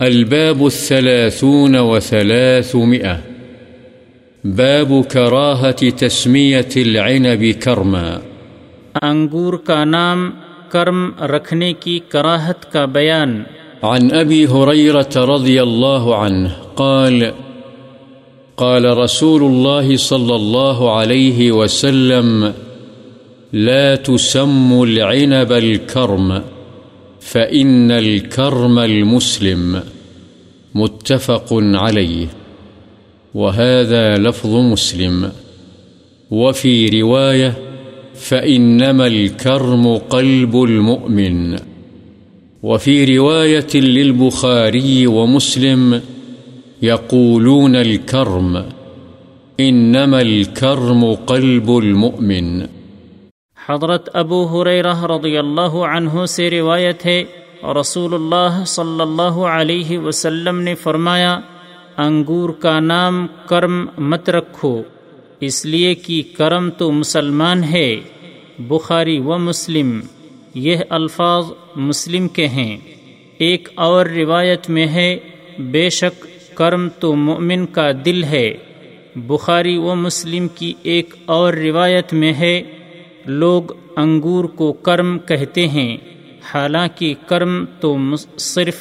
الباب الثلاثون وثلاثمئة باب كراهة تسمية العنب كرما. انگور کا نام کرم رکھنے کی کراہت کا بیان. عن أبي هريرة رضي الله عنه قال قال رسول الله صلى الله عليه وسلم لا تسموا العنب الكرم. فإن الكرم المسلم متفق عليه، وهذا لفظ مسلم. وفي رواية فإنما الكرم قلب المؤمن. وفي رواية للبخاري ومسلم يقولون الكرم، إنما الكرم قلب المؤمن. حضرت ابو حریرہ رضی اللہ عنہ سے روایت ہے رسول اللہ صلی اللہ علیہ وسلم نے فرمایا، انگور کا نام کرم مت رکھو، اس لیے کہ کرم تو مسلمان ہے۔ بخاری و مسلم، یہ الفاظ مسلم کے ہیں۔ ایک اور روایت میں ہے، بے شک کرم تو مومن کا دل ہے۔ بخاری و مسلم کی ایک اور روایت میں ہے لوگ انگور کو کرم کہتے ہیں۔ حالانکہ کرم تو صرف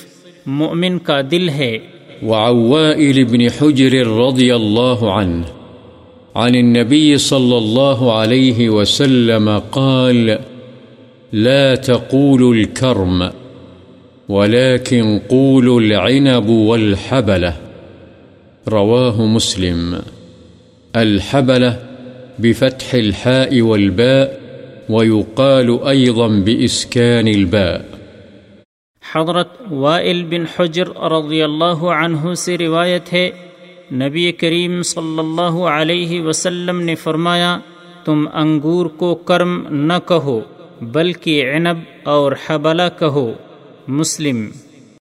مومن کا دل ہے۔ وعوائل بن حجر رضي الله عنه عن النبي صلى الله عليه وسلم قال، لا تقولوا الكرم، ولكن قولوا العنب والحبلة۔ رواه مسلم۔ الحبلة بفتح الحاء والباء ويقال أيضا بإسكان الباء. حضرت وائل بن حجر رضی اللہ عنہ سے روایت ہے، نبی کریم صلی اللہ علیہ وسلم نے فرمایا، تم انگور کو کرم نہ کہو، بلکہ عنب اور حبلہ کہو۔ مسلم